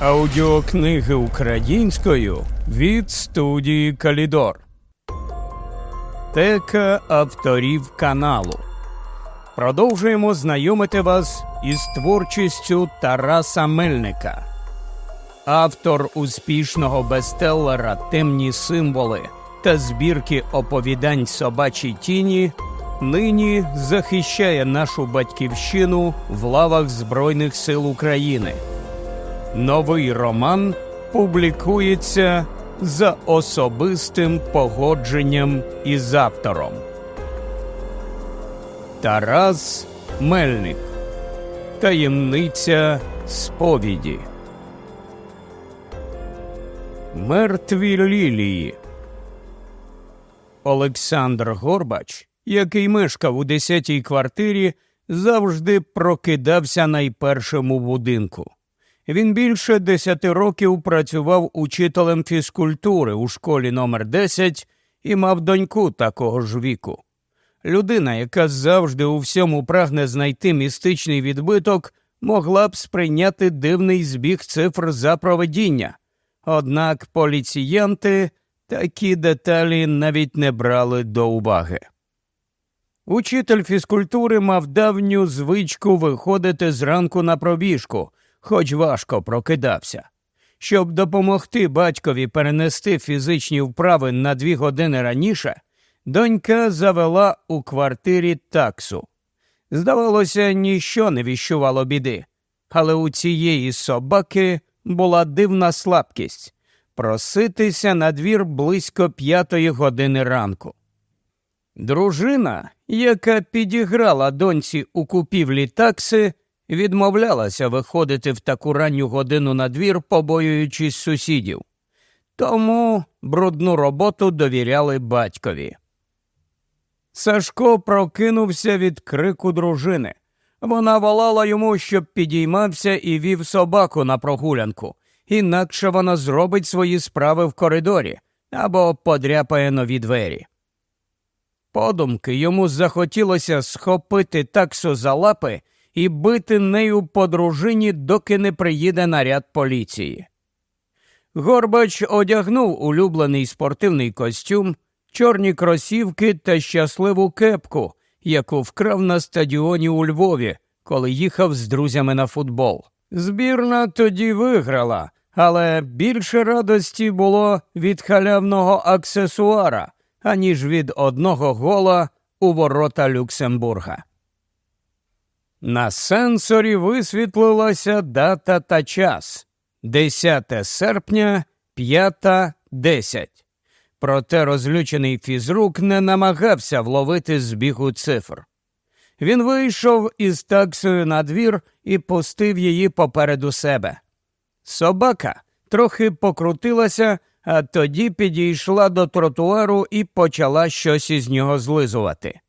Аудіокниги українською від студії Калідор. Тека авторів каналу. Продовжуємо знайомити вас із творчістю Тараса Мельника. Автор успішного бестселлера Темні символи та збірки оповідань собачій тіні нині захищає нашу батьківщину в лавах Збройних сил України. Новий роман публікується за особистим погодженням із автором. Тарас Мельник. Таємниця сповіді. Мертві лілії. Олександр Горбач, який мешкав у десятій квартирі, завжди прокидався найпершим у будинку. Він більше десяти років працював учителем фізкультури у школі номер 10 і мав доньку такого ж віку. Людина, яка завжди у всьому прагне знайти містичний відбиток, могла б сприйняти дивний збіг цифр за проведіння. Однак поліціянти такі деталі навіть не брали до уваги. Учитель фізкультури мав давню звичку виходити зранку на пробіжку, хоч важко прокидався. Щоб допомогти батькові перенести фізичні вправи на дві години раніше, донька завела у квартирі таксу. Здавалося, ніщо не віщувало біди, але у цієї собаки була дивна слабкість проситися на двір близько п'ятої години ранку. Дружина, яка підіграла доньці у купівлі такси, відмовлялася виходити в таку ранню годину на двір, побоюючись сусідів. Тому брудну роботу довіряли батькові. Сашко прокинувся від крику дружини. Вона волала йому, щоб підіймався і вів собаку на прогулянку, інакше вона зробить свої справи в коридорі або подряпає нові двері. Подумки йому захотілося схопити таксу за лапи і бити нею по дружині, доки не приїде наряд поліції. Горбач одягнув улюблений спортивний костюм, чорні кросівки та щасливу кепку, яку вкрав на стадіоні у Львові, коли їхав з друзями на футбол. Збірна тоді виграла, але більше радості було від халявного аксесуара, аніж від одного гола у ворота Люксембурга. На сенсорі висвітлилася дата та час 10 серпня 5.10. Проте розлючений фізрук не намагався вловити збігу цифр. Він вийшов із таксою на двір і пустив її попереду себе. Собака трохи покрутилася, а тоді підійшла до тротуару і почала щось із нього злизувати.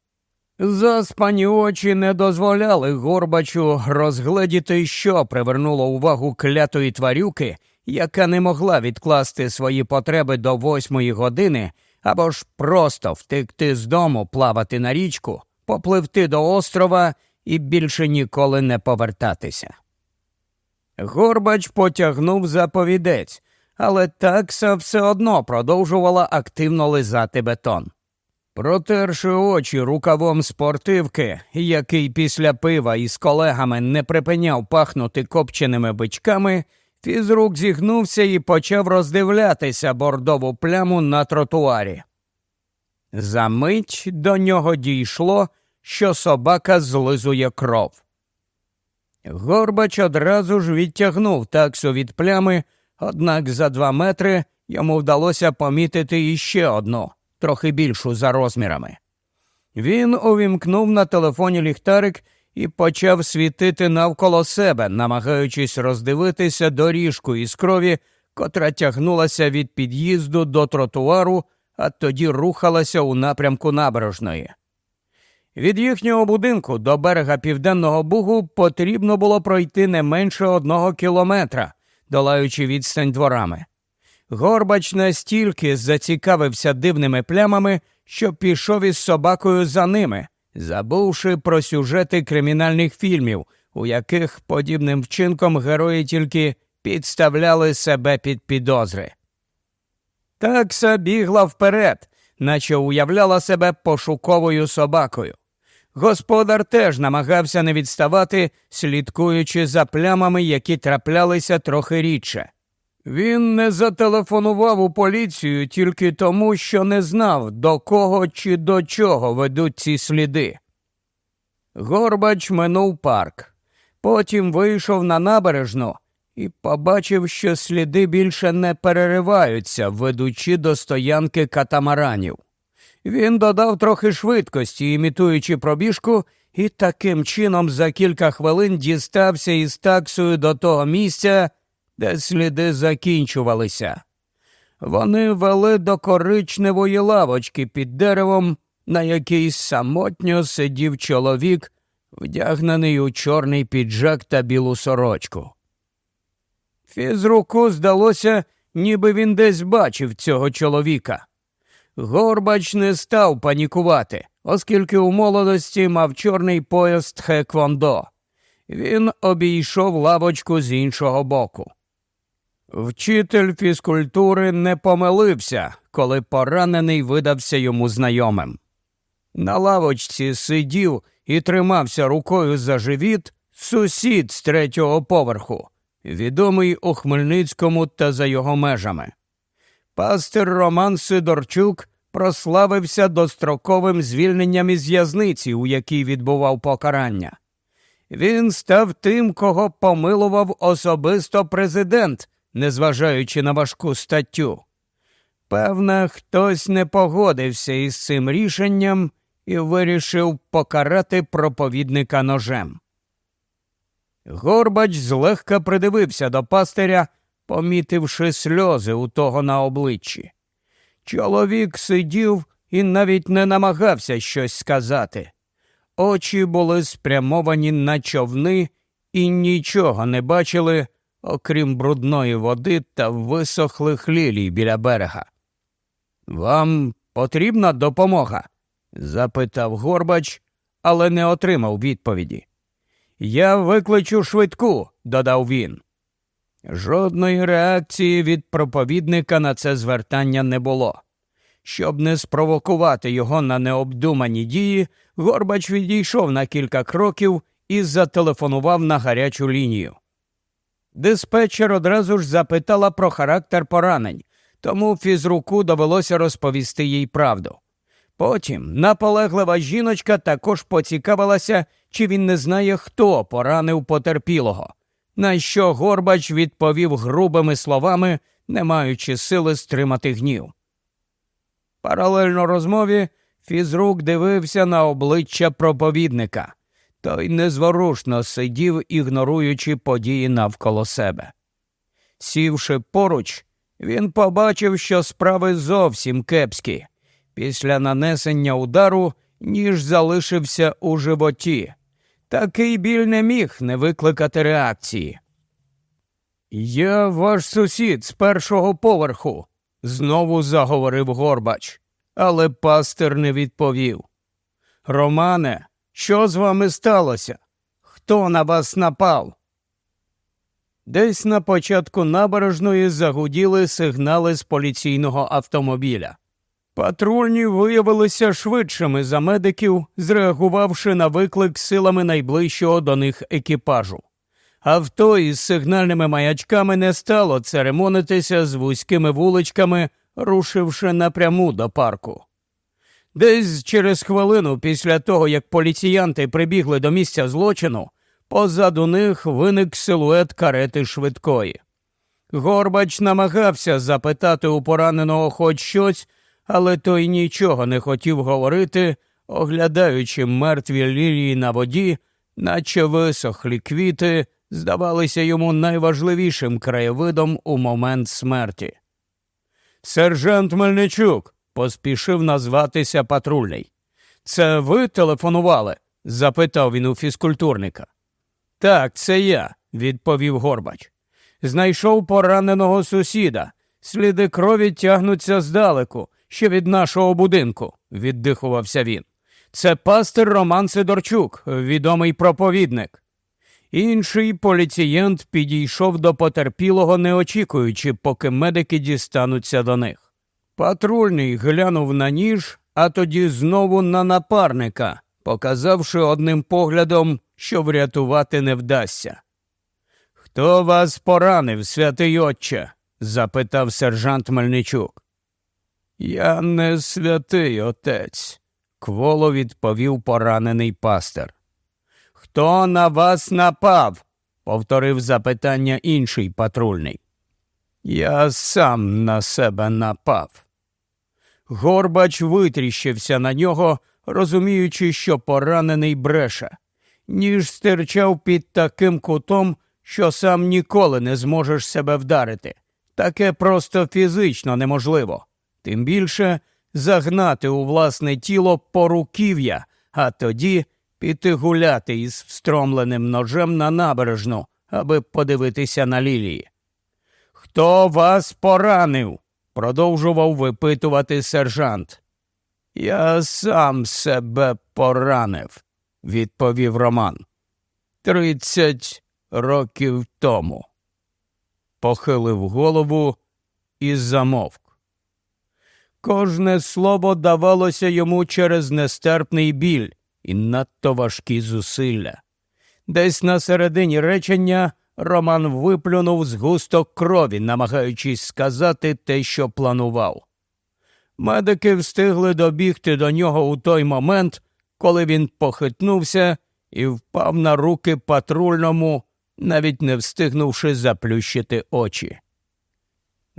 Заспані очі не дозволяли Горбачу розгледіти, що привернуло увагу клятої тварюки, яка не могла відкласти свої потреби до восьмої години або ж просто втекти з дому, плавати на річку, попливти до острова і більше ніколи не повертатися. Горбач потягнув заповідець, але такса все одно продовжувала активно лизати бетон. Протерши очі рукавом спортивки, який після пива із колегами не припиняв пахнути копченими бичками, фізрук зігнувся і почав роздивлятися бордову пляму на тротуарі. За мить до нього дійшло, що собака злизує кров. Горбач одразу ж відтягнув таксу від плями, однак за два метри йому вдалося помітити іще одну трохи більшу за розмірами. Він увімкнув на телефоні ліхтарик і почав світити навколо себе, намагаючись роздивитися доріжку із крові, котра тягнулася від під'їзду до тротуару, а тоді рухалася у напрямку набережної. Від їхнього будинку до берега Південного Бугу потрібно було пройти не менше одного кілометра, долаючи відстань дворами. Горбач настільки зацікавився дивними плямами, що пішов із собакою за ними, забувши про сюжети кримінальних фільмів, у яких подібним вчинком герої тільки підставляли себе під підозри. Такса бігла вперед, наче уявляла себе пошуковою собакою. Господар теж намагався не відставати, слідкуючи за плямами, які траплялися трохи рідше. Він не зателефонував у поліцію тільки тому, що не знав, до кого чи до чого ведуть ці сліди. Горбач минув парк, потім вийшов на набережну і побачив, що сліди більше не перериваються, ведучи до стоянки катамаранів. Він додав трохи швидкості, імітуючи пробіжку, і таким чином за кілька хвилин дістався із таксою до того місця, де сліди закінчувалися. Вони вели до коричневої лавочки під деревом, на якій самотньо сидів чоловік, вдягнений у чорний піджак та білу сорочку. Фізруку здалося, ніби він десь бачив цього чоловіка. Горбач не став панікувати, оскільки у молодості мав чорний пояс Тхеквондо. Він обійшов лавочку з іншого боку. Вчитель фізкультури не помилився, коли поранений видався йому знайомим. На лавочці сидів і тримався рукою за живіт сусід з третього поверху, відомий у Хмельницькому та за його межами. Пастир Роман Сидорчук прославився достроковим звільненням із в'язниці, у якій відбував покарання. Він став тим, кого помилував особисто президент, незважаючи на важку статтю. Певне, хтось не погодився із цим рішенням і вирішив покарати проповідника ножем. Горбач злегка придивився до пастиря, помітивши сльози у того на обличчі. Чоловік сидів і навіть не намагався щось сказати. Очі були спрямовані на човни і нічого не бачили, окрім брудної води та висохлих лілій біля берега. Вам потрібна допомога? запитав Горбач, але не отримав відповіді. Я викличу швидку, додав він. Жодної реакції від проповідника на це звертання не було. Щоб не спровокувати його на необдумані дії, Горбач відійшов на кілька кроків і зателефонував на гарячу лінію. Диспетчер одразу ж запитала про характер поранень, тому фізруку довелося розповісти їй правду. Потім наполеглива жіночка також поцікавилася, чи він не знає, хто поранив потерпілого, на що Горбач відповів грубими словами, не маючи сили стримати гнів. Паралельно розмові фізрук дивився на обличчя проповідника, той незворушно сидів, ігноруючи події навколо себе. Сівши поруч, він побачив, що справи зовсім кепські. Після нанесення удару ніж залишився у животі. Такий біль не міг не викликати реакції. Я ваш сусід з першого поверху, знову заговорив Горбач, але пастир не відповів. Романе, що з вами сталося? Хто на вас напав? Десь на початку набережної загуділи сигнали з поліційного автомобіля. Патрульні виявилися швидшими за медиків, зреагувавши на виклик силами найближчого до них екіпажу. Авто із сигнальними маячками не стало церемонитися з вузькими вуличками, рушивши напряму до парку. Десь через хвилину після того, як поліціянти прибігли до місця злочину, позаду них виник силует карети швидкої. Горбач намагався запитати у пораненого хоч щось але той нічого не хотів говорити, оглядаючи мертві лілії на воді, наче висохлі квіти, здавалися йому найважливішим краєвидом у момент смерті. Сержант Мельничук поспішив назватися патрульний. Це ви телефонували? запитав він у фізкультурника. Так, це я, відповів Горбач. Знайшов пораненого сусіда. Сліди крові тягнуться здалеку ще від нашого будинку, віддихувався він. Це пастир Роман Сидорчук, відомий проповідник. Інший поліцієнт підійшов до потерпілого, не очікуючи, поки медики дістануться до них. Патрульний глянув на ніж, а тоді знову на напарника, показавши одним поглядом, що врятувати не вдасться. Хто вас поранив, святий отче? запитав сержант Мельничук. Я не святий отець, кволо відповів поранений пастир. Хто на вас напав? повторив запитання інший патрульний. Я сам на себе напав. Горбач витріщився на нього, розуміючи, що поранений бреше, ніж стирчав під таким кутом, що сам ніколи не зможеш себе вдарити. Таке просто фізично неможливо. Тим більше загнати у власне тіло поруків'я, а тоді піти гуляти із встромленим ножем на набережну, аби подивитися на лілії. Хто вас поранив? продовжував випитувати сержант. Я сам себе поранив, відповів Роман. Тридцять років тому. Похилив голову і замовк. Кожне слово давалося йому через нестерпний біль і надто важкі зусилля. Десь на середині речення Роман виплюнув згусток крові, намагаючись сказати те, що планував. Медики встигли добігти до нього у той момент, коли він похитнувся і впав на руки патрульному, навіть не встигнувши заплющити очі.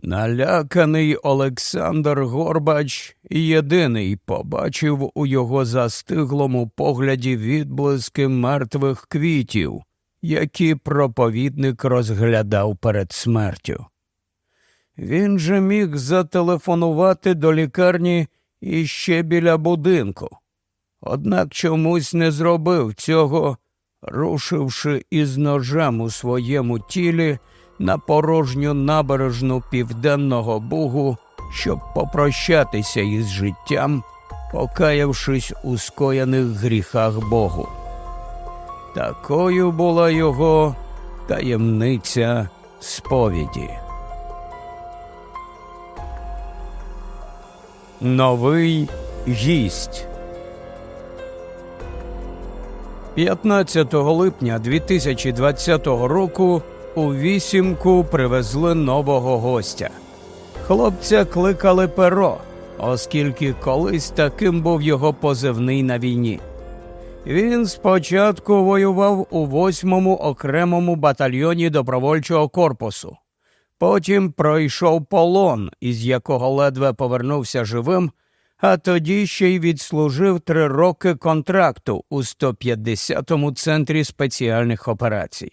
Наляканий Олександр Горбач єдиний побачив у його застиглому погляді відблиски мертвих квітів, які проповідник розглядав перед смертю. Він же міг зателефонувати до лікарні іще біля будинку, однак чомусь не зробив цього, рушивши із ножем у своєму тілі на порожню набережну Південного Бугу, щоб попрощатися із життям, покаявшись у скоєних гріхах Богу. Такою була його таємниця сповіді. Новий гість 15 липня 2020 року у вісімку привезли нового гостя. Хлопця кликали перо, оскільки колись таким був його позивний на війні. Він спочатку воював у восьмому окремому батальйоні добровольчого корпусу, потім пройшов полон, із якого ледве повернувся живим, а тоді ще й відслужив три роки контракту у 150-му центрі спеціальних операцій.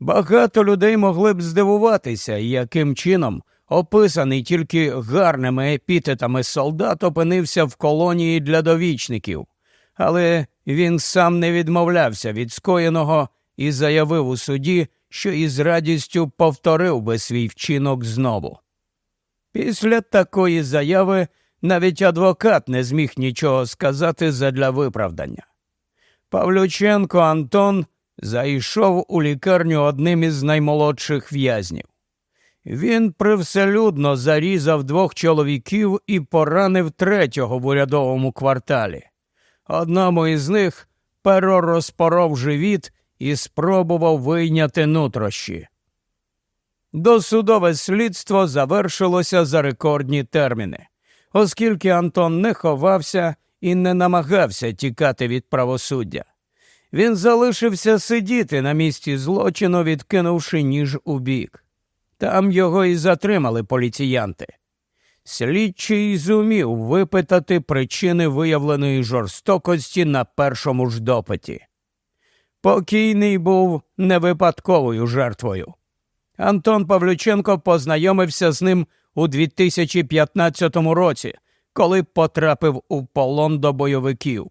Багато людей могли б здивуватися, яким чином описаний тільки гарними епітетами солдат опинився в колонії для довічників, але він сам не відмовлявся від скоєного і заявив у суді, що із радістю повторив би свій вчинок знову. Після такої заяви навіть адвокат не зміг нічого сказати задля виправдання. Павлюченко Антон зайшов у лікарню одним із наймолодших в'язнів. Він привселюдно зарізав двох чоловіків і поранив третього в урядовому кварталі. Одному із них перо розпоров живіт і спробував вийняти нутрощі. Досудове слідство завершилося за рекордні терміни, оскільки Антон не ховався і не намагався тікати від правосуддя. Він залишився сидіти на місці злочину, відкинувши ніж у бік. Там його і затримали поліціянти. Слідчий зумів випитати причини виявленої жорстокості на першому ж допиті. Покійний був не випадковою жертвою. Антон Павлюченко познайомився з ним у 2015 році, коли потрапив у полон до бойовиків.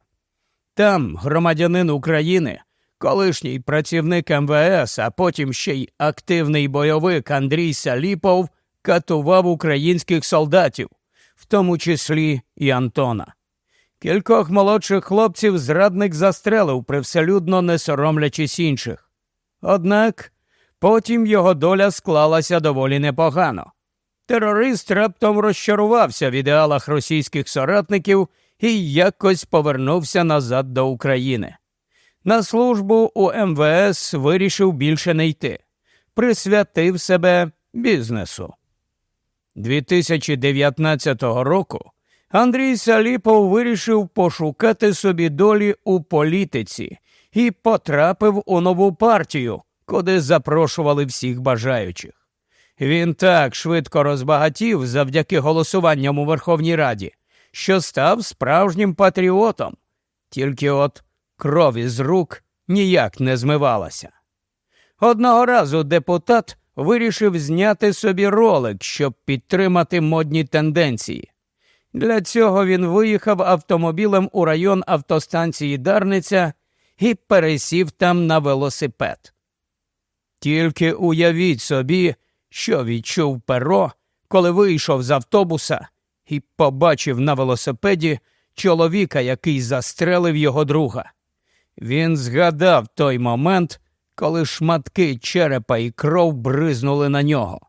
Там громадянин України, колишній працівник МВС, а потім ще й активний бойовик Андрій Саліпов катував українських солдатів, в тому числі і Антона. Кількох молодших хлопців зрадник застрелив, привселюдно не соромлячись інших. Однак потім його доля склалася доволі непогано. Терорист раптом розчарувався в ідеалах російських соратників і якось повернувся назад до України. На службу у МВС вирішив більше не йти, присвятив себе бізнесу. 2019 року Андрій Саліпов вирішив пошукати собі долі у політиці і потрапив у нову партію, куди запрошували всіх бажаючих. Він так швидко розбагатів завдяки голосуванням у Верховній Раді, що став справжнім патріотом, тільки от кров із рук ніяк не змивалася. Одного разу депутат вирішив зняти собі ролик, щоб підтримати модні тенденції. Для цього він виїхав автомобілем у район автостанції Дарниця і пересів там на велосипед. Тільки уявіть собі, що відчув перо, коли вийшов з автобуса і побачив на велосипеді чоловіка, який застрелив його друга. Він згадав той момент, коли шматки черепа і кров бризнули на нього.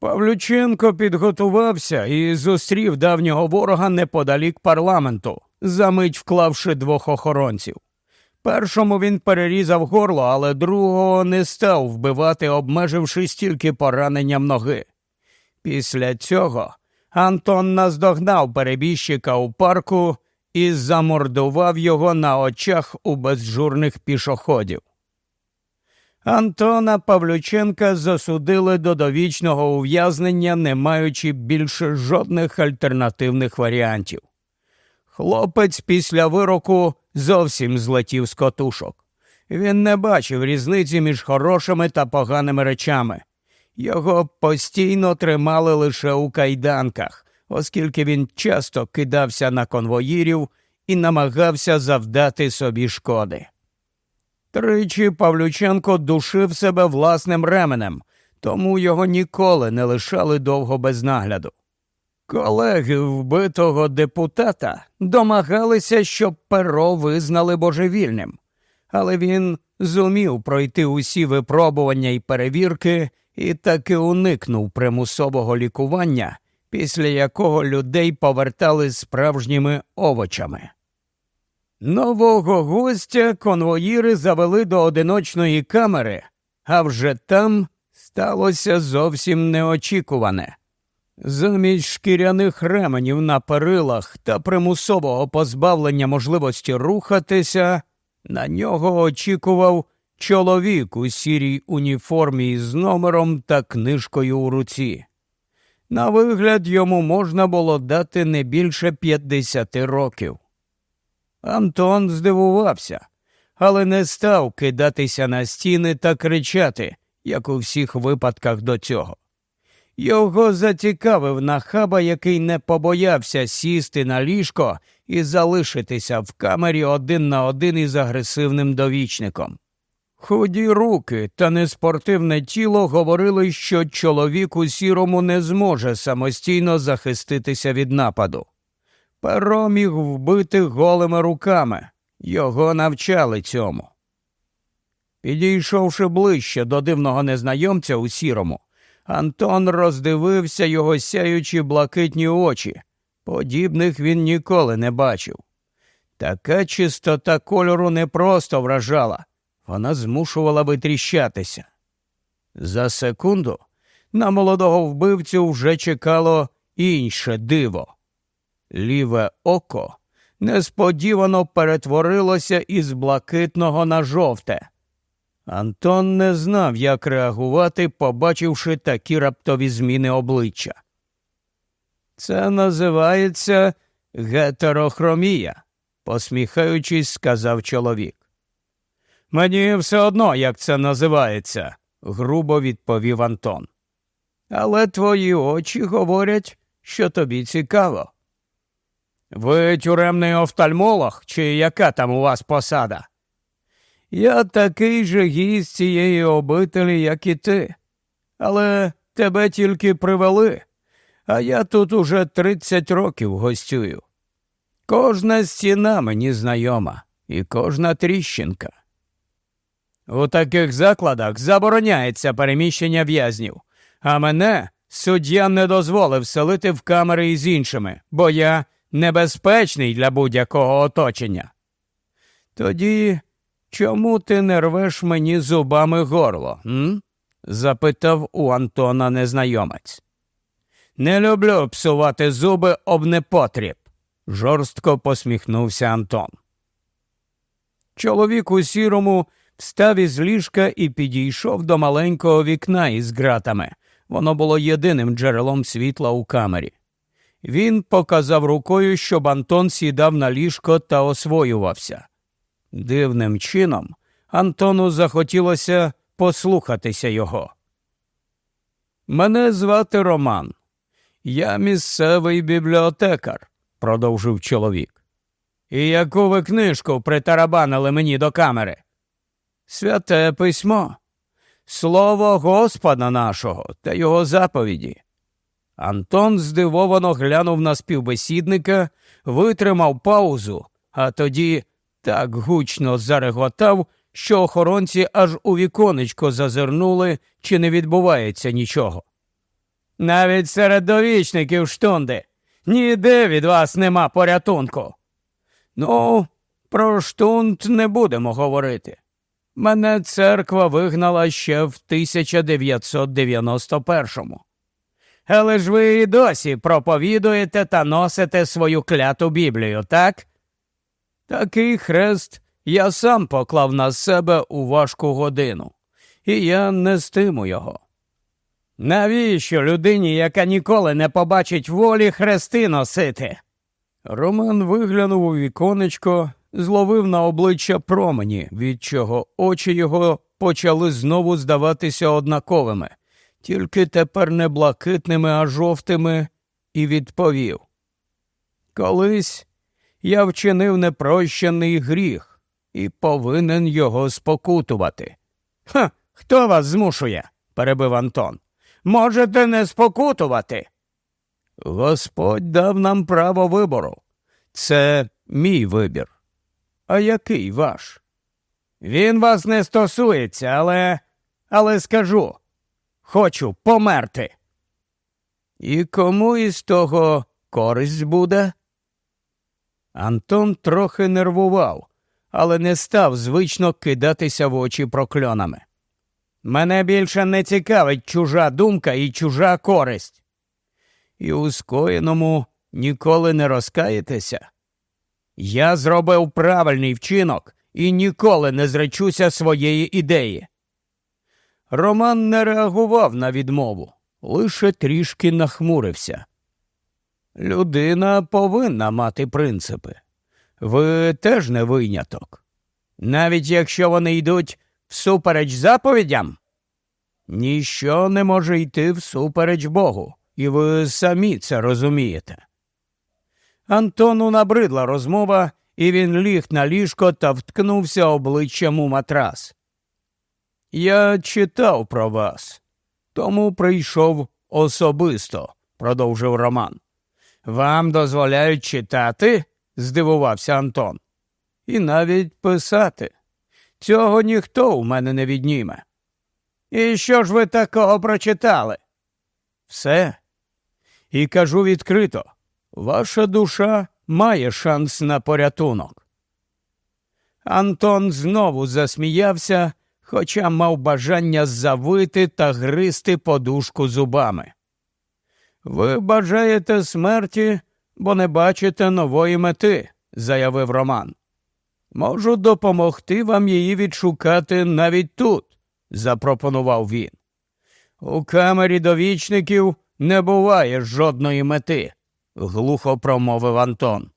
Павлюченко підготувався і зустрів давнього ворога неподалік парламенту, замить вклавши двох охоронців. Першому він перерізав горло, але другого не став вбивати, обмежившись тільки пораненням ноги. Після цього Антон наздогнав перебіжчика у парку і замордував його на очах у безжурних пішоходів. Антона Павлюченка засудили до довічного ув'язнення, не маючи більше жодних альтернативних варіантів. Хлопець після вироку зовсім злетів з котушок. Він не бачив різниці між хорошими та поганими речами. Його постійно тримали лише у кайданках, оскільки він часто кидався на конвоїрів і намагався завдати собі шкоди. Тричі Павлюченко душив себе власним ременем, тому його ніколи не лишали довго без нагляду. Колеги вбитого депутата домагалися, щоб перо визнали божевільним, але він зумів пройти усі випробування і перевірки і таки уникнув примусового лікування, після якого людей повертали справжніми овочами. Нового гостя конвоїри завели до одиночної камери, а вже там сталося зовсім неочікуване. Замість шкіряних ременів на перилах та примусового позбавлення можливості рухатися, на нього очікував чоловік у сірій уніформі з номером та книжкою у руці. На вигляд йому можна було дати не більше 50 років. Антон здивувався, але не став кидатися на стіни та кричати, як у всіх випадках до цього. Його зацікавив нахаба, який не побоявся сісти на ліжко і залишитися в камері один на один із агресивним довічником. Худі руки та неспортивне тіло говорили, що чоловік у сірому не зможе самостійно захиститися від нападу. Перо міг вбити голими руками, його навчали цьому. Підійшовши ближче до дивного незнайомця у сірому, Антон роздивився його сяючі блакитні очі. Подібних він ніколи не бачив. Така чистота кольору не просто вражала, вона змушувала витріщатися. За секунду на молодого вбивцю вже чекало інше диво. Ліве око несподівано перетворилося із блакитного на жовте. Антон не знав, як реагувати, побачивши такі раптові зміни обличчя. Це називається гетерохромія, посміхаючись, сказав чоловік. Мені все одно, як це називається, грубо відповів Антон. Але твої очі говорять, що тобі цікаво. Ви тюремний офтальмолог, чи яка там у вас посада? Я такий же гість цієї обителі, як і ти, але тебе тільки привели, а я тут уже тридцять років гостюю. Кожна стіна мені знайома і кожна тріщинка. У таких закладах забороняється переміщення в'язнів, а мене суддя не дозволив селити в камери із іншими, бо я небезпечний для будь-якого оточення. Тоді чому ти не рвеш мені зубами горло? м? запитав у Антона незнайомець. Не люблю псувати зуби об непотріб, жорстко посміхнувся Антон. Чоловік у сірому встав із ліжка і підійшов до маленького вікна із ґратами. Воно було єдиним джерелом світла у камері. Він показав рукою, щоб Антон сідав на ліжко та освоювався. Дивним чином Антону захотілося послухатися його. Мене звати Роман. Я місцевий бібліотекар, продовжив чоловік. І яку ви книжку притарабанили мені до камери? Святе письмо, слово Господа нашого та його заповіді. Антон здивовано глянув на співбесідника, витримав паузу, а тоді так гучно зареготав, що охоронці аж у віконечко зазирнули, чи не відбувається нічого. Навіть серед довічників штунди ніде від вас нема порятунку. Ну, про штунд не будемо говорити. Мене церква вигнала ще в 1991-му. Але ж ви і досі проповідуєте та носите свою кляту Біблію, так? Такий хрест я сам поклав на себе у важку годину, і я нестиму його. Навіщо людині, яка ніколи не побачить волі, хрести носити? Роман виглянув у віконечко, зловив на обличчя промені, від чого очі його почали знову здаватися однаковими, тільки тепер не блакитними, а жовтими, і відповів. Колись я вчинив непрощений гріх і повинен його спокутувати. Ха, хто вас змушує? перебив Антон. Можете не спокутувати. Господь дав нам право вибору. Це мій вибір. А який ваш? Він вас не стосується, але але скажу хочу померти. І кому із того користь буде? Антон трохи нервував, але не став звично кидатися в очі прокльонами. Мене більше не цікавить чужа думка і чужа користь. І у скоєному ніколи не розкаєтеся. Я зробив правильний вчинок і ніколи не зречуся своєї ідеї. Роман не реагував на відмову, лише трішки нахмурився. Людина повинна мати принципи. Ви теж не виняток. Навіть якщо вони йдуть всупереч заповідям, ніщо не може йти всупереч Богу, і ви самі це розумієте. Антону набридла розмова, і він ліг на ліжко та вткнувся обличчям у матрас. Я читав про вас, тому прийшов особисто, продовжив Роман. Вам дозволяють читати? здивувався Антон. І навіть писати. Цього ніхто у мене не відніме. І що ж ви такого прочитали? Все. І кажу відкрито, ваша душа має шанс на порятунок. Антон знову засміявся, хоча мав бажання завити та гризти подушку зубами. Ви бажаєте смерті, бо не бачите нової мети, заявив Роман. Можу допомогти вам її відшукати навіть тут, запропонував він. У камері довічників не буває жодної мети, глухо промовив Антон.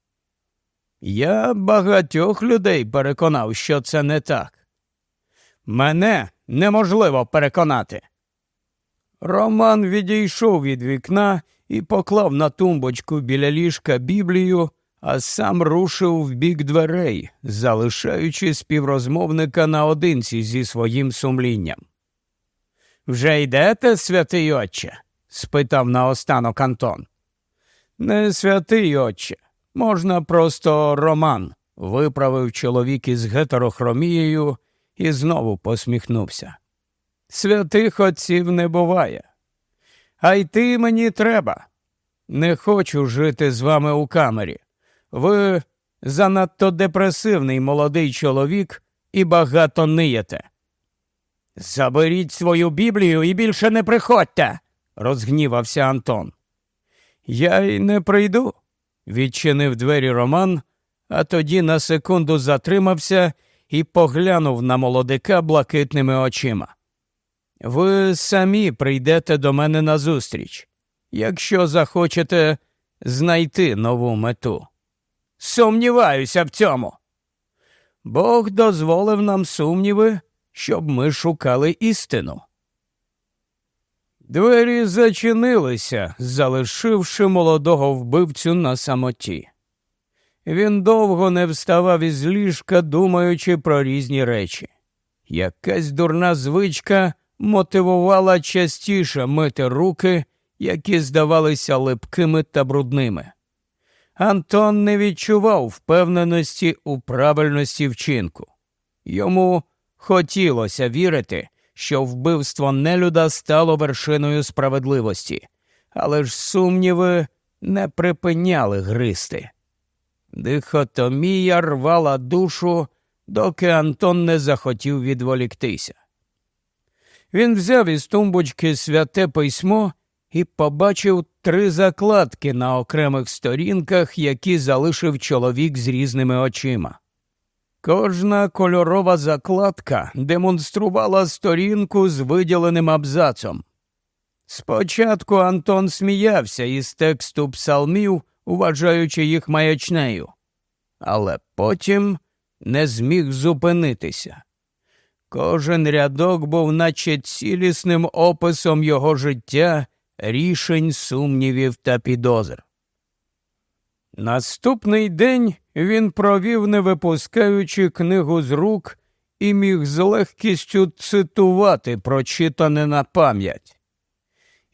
Я багатьох людей переконав, що це не так. Мене неможливо переконати. Роман відійшов від вікна і поклав на тумбочку біля ліжка Біблію, а сам рушив в бік дверей, залишаючи співрозмовника наодинці зі своїм сумлінням. Вже йдете, святий отче? спитав наостанок Антон. Не святий отче, можна просто Роман, виправив чоловік із гетерохромією і знову посміхнувся. Святих отців не буває. А йти мені треба. Не хочу жити з вами у камері. Ви занадто депресивний молодий чоловік і багато ниєте. Заберіть свою Біблію і більше не приходьте, розгнівався Антон. Я й не прийду, відчинив двері Роман, а тоді на секунду затримався і поглянув на молодика блакитними очима. Ви самі прийдете до мене назустріч, якщо захочете знайти нову мету. Сумніваюся в цьому. Бог дозволив нам сумніви, щоб ми шукали істину. Двері зачинилися, залишивши молодого вбивцю на самоті. Він довго не вставав із ліжка, думаючи про різні речі. Якась дурна звичка мотивувала частіше мити руки, які здавалися липкими та брудними. Антон не відчував впевненості у правильності вчинку. Йому хотілося вірити, що вбивство нелюда стало вершиною справедливості, але ж сумніви не припиняли гристи. Дихотомія рвала душу, доки Антон не захотів відволіктися. Він взяв із тумбочки святе письмо і побачив три закладки на окремих сторінках, які залишив чоловік з різними очима. Кожна кольорова закладка демонструвала сторінку з виділеним абзацом. Спочатку Антон сміявся із тексту псалмів, вважаючи їх маячнею, але потім не зміг зупинитися. Кожен рядок був наче цілісним описом його життя, рішень, сумнівів та підозр. Наступний день він провів, не випускаючи книгу з рук, і міг з легкістю цитувати прочитане на пам'ять.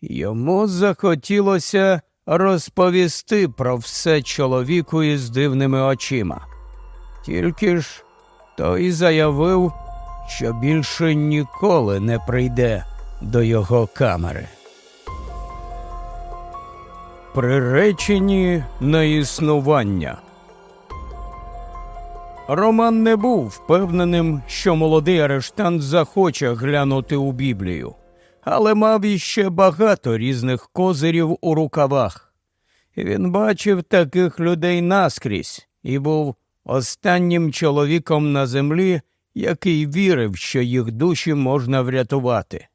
Йому захотілося розповісти про все чоловіку із дивними очима. Тільки ж той заявив, що більше ніколи не прийде до його камери. Приречені на існування. Роман не був впевненим, що молодий арештант захоче глянути у Біблію, але мав іще багато різних козирів у рукавах. Він бачив таких людей наскрізь і був останнім чоловіком на землі, який вірив, що їх душі можна врятувати.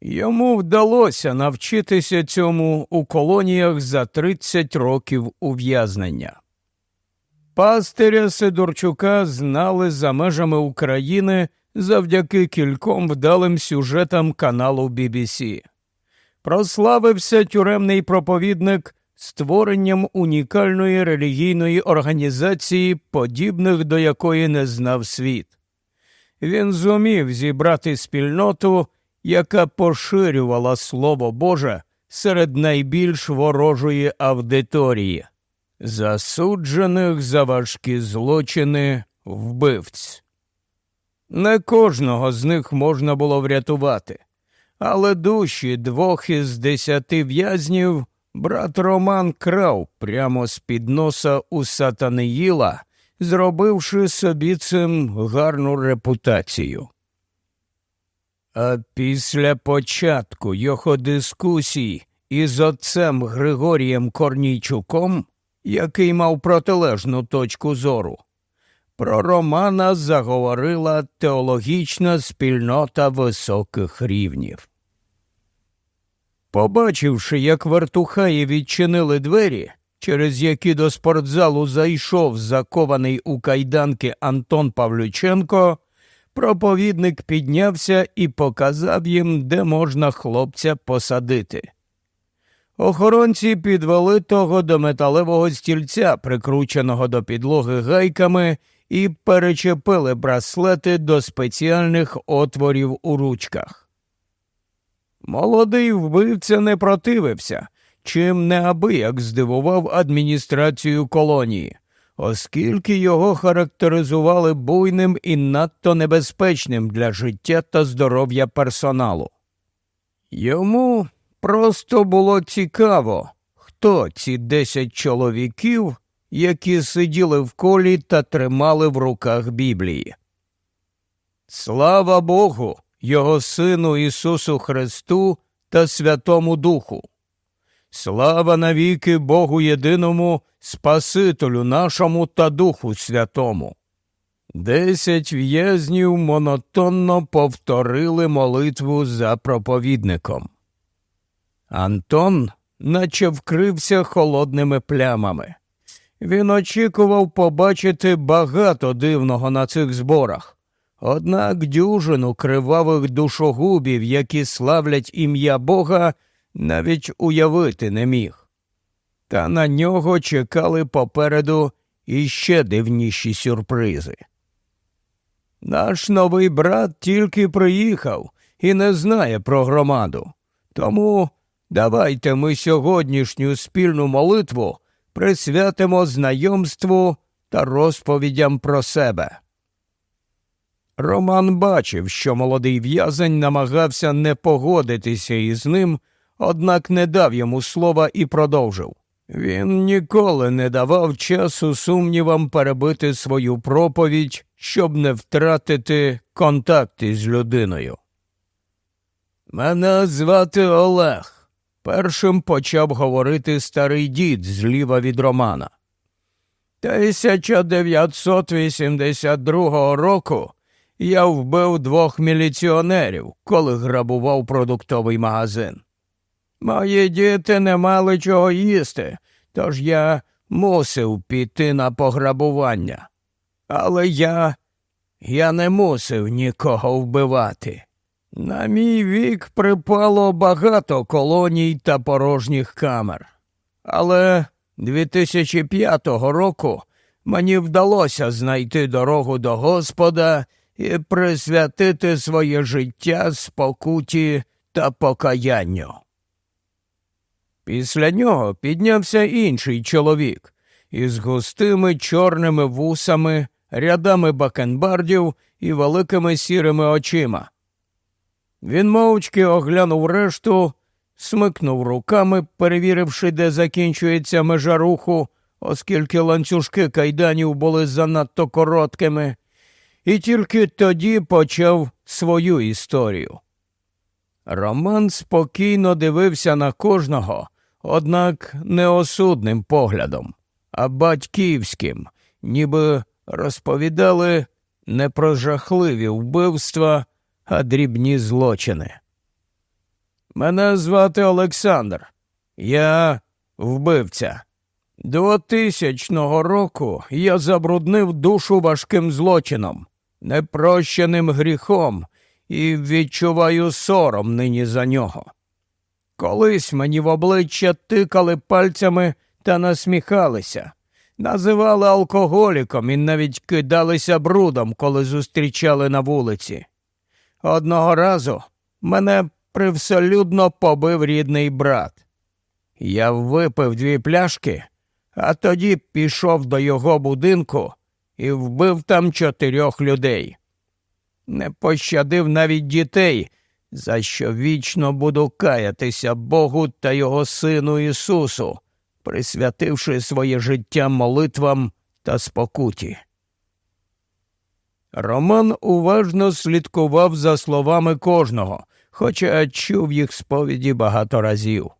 Йому вдалося навчитися цьому у колоніях за 30 років ув'язнення. Пастиря Сидорчука знали за межами України завдяки кільком вдалим сюжетам каналу BBC. Прославився тюремний проповідник створенням унікальної релігійної організації, подібних до якої не знав світ. Він зумів зібрати спільноту яка поширювала Слово Боже серед найбільш ворожої аудиторії, засуджених за важкі злочини вбивць. Не кожного з них можна було врятувати, але душі двох із десяти в'язнів брат Роман крав прямо з під носа у Сатаниїла, зробивши собі цим гарну репутацію. А після початку його дискусій із отцем Григорієм Корнійчуком, який мав протилежну точку зору, про Романа заговорила теологічна спільнота високих рівнів. Побачивши, як вертухаї відчинили двері, через які до спортзалу зайшов закований у кайданки Антон Павлюченко, проповідник піднявся і показав їм, де можна хлопця посадити. Охоронці підвели того до металевого стільця, прикрученого до підлоги гайками, і перечепили браслети до спеціальних отворів у ручках. Молодий вбивця не противився, чим неабияк здивував адміністрацію колонії. оскільки його характеризували буйним і надто небезпечним для життя та здоров'я персоналу. Йому просто було цікаво, хто ці десять чоловіків, які сиділи в колі та тримали в руках Біблії. Слава Богу, Його Сину Ісусу Христу та Святому Духу. Слава навіки Богу єдиному, Спасителю нашому та Духу Святому. Десять в'язнів монотонно повторили молитву за проповідником. Антон наче вкрився холодними плямами. Він очікував побачити багато дивного на цих зборах, однак дюжину кривавих душогубів, які славлять ім'я Бога, навіть уявити не міг. Та на нього чекали попереду іще дивніші сюрпризи. Наш новий брат тільки приїхав і не знає про громаду. Тому давайте ми сьогоднішню спільну молитву присвятимо знайомству та розповідям про себе. Роман бачив, що молодий в'язень намагався не погодитися із ним, однак не дав йому слова і продовжив. Він ніколи не давав часу сумнівам перебити свою проповідь, щоб не втратити контакти з людиною. Мене звати Олег. Першим почав говорити старий дід зліва від Романа. 1982 року я вбив двох міліціонерів, коли грабував продуктовий магазин. Мої діти не мали чого їсти, тож я мусив піти на пограбування. Але я я не мусив нікого вбивати. На мій вік припало багато колоній та порожніх камер. Але 2005 року мені вдалося знайти дорогу до Господа і присвятити своє життя спокуті та покаянню. Після нього піднявся інший чоловік із густими чорними вусами, рядами бакенбардів і великими сірими очима. Він мовчки оглянув решту, смикнув руками, перевіривши, де закінчується межа руху, оскільки ланцюжки кайданів були занадто короткими, і тільки тоді почав свою історію. Роман спокійно дивився на кожного, однак не осудним поглядом, а батьківським, ніби розповідали не про жахливі вбивства, а дрібні злочини. Мене звати Олександр. Я вбивця. До тисячного року я забруднив душу важким злочином, непрощеним гріхом і відчуваю сором нині за нього. Колись мені в обличчя тикали пальцями та насміхалися, називали алкоголіком і навіть кидалися брудом, коли зустрічали на вулиці. Одного разу мене привселюдно побив рідний брат. Я випив дві пляшки, а тоді пішов до його будинку і вбив там чотирьох людей. Не пощадив навіть дітей, за що вічно буду каятися Богу та Його Сину Ісусу, присвятивши своє життя молитвам та спокуті. Роман уважно слідкував за словами кожного, хоча чув їх сповіді багато разів.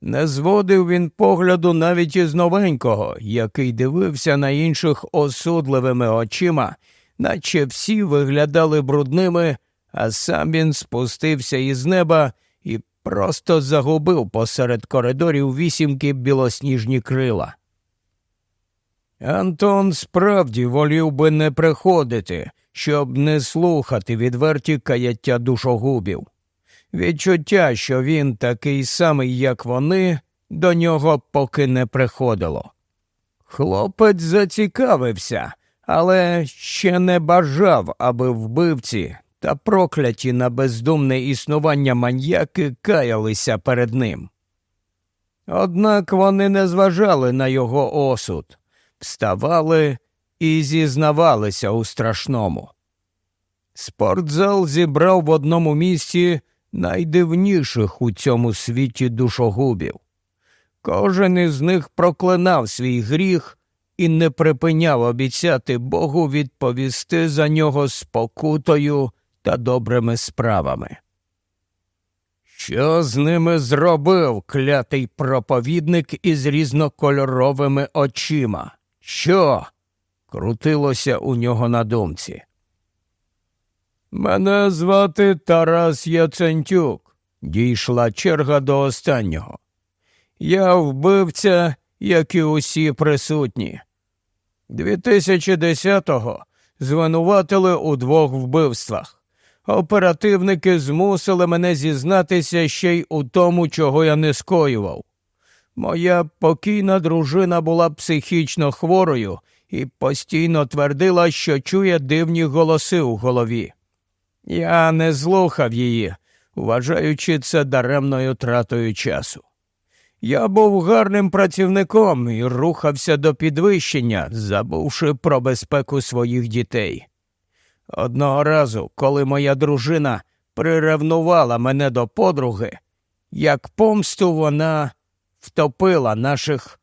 Не зводив він погляду навіть із новенького, який дивився на інших осудливими очима, наче всі виглядали брудними, а сам він спустився із неба і просто загубив посеред коридорів вісімки білосніжні крила. Антон справді волів би не приходити, щоб не слухати відверті каяття душогубів. Відчуття, що він такий самий, як вони, до нього поки не приходило. Хлопець зацікавився, але ще не бажав, аби вбивці та прокляті на бездумне існування маньяки каялися перед ним. Однак вони не зважали на його осуд. Вставали і зізнавалися у страшному. Спортзал зібрав в одному місці найдивніших у цьому світі душогубів. Кожен із них проклинав свій гріх і не припиняв обіцяти Богу відповісти за нього спокутою та добрими справами. Що з ними зробив клятий проповідник із різнокольоровими очима? Що? крутилося у нього на думці. Мене звати Тарас Яцентюк. Дійшла черга до останнього. Я вбивця, як і усі присутні. 2010-го звинуватили у двох вбивствах. Оперативники змусили мене зізнатися ще й у тому, чого я не скоював. Моя покійна дружина була психічно хворою і постійно твердила, що чує дивні голоси у голові. Я не слухав її, вважаючи це даремною тратою часу. Я був гарним працівником і рухався до підвищення, забувши про безпеку своїх дітей. Одного разу, коли моя дружина приревнувала мене до подруги, як помсту вона втопила наших.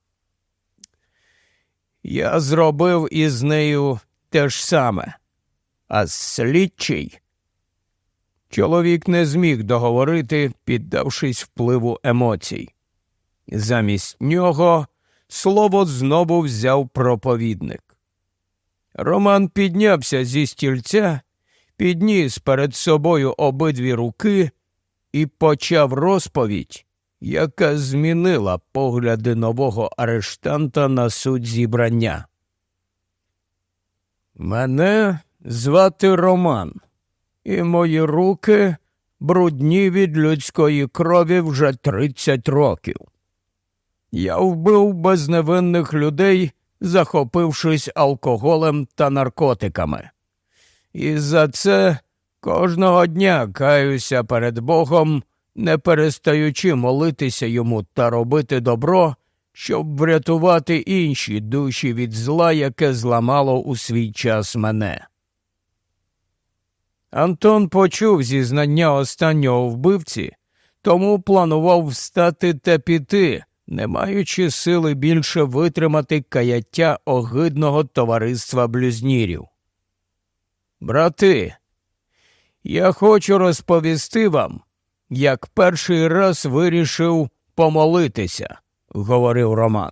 Я зробив із нею те ж саме, а слідчий. Чоловік не зміг договорити, піддавшись впливу емоцій. Замість нього слово знову взяв проповідник. Роман піднявся зі стільця, підніс перед собою обидві руки і почав розповідь, яка змінила погляди нового арештанта на суть зібрання. Мене звати Роман, і мої руки брудні від людської крові вже тридцять років. Я вбив безневинних людей, захопившись алкоголем та наркотиками. І за це кожного дня каюся перед Богом, не перестаючи молитися йому та робити добро, щоб врятувати інші душі від зла, яке зламало у свій час мене. Антон почув зізнання останнього вбивці, тому планував встати та піти не маючи сили більше витримати каяття огидного товариства блюзнірів. Брати, я хочу розповісти вам, як перший раз вирішив помолитися, говорив Роман.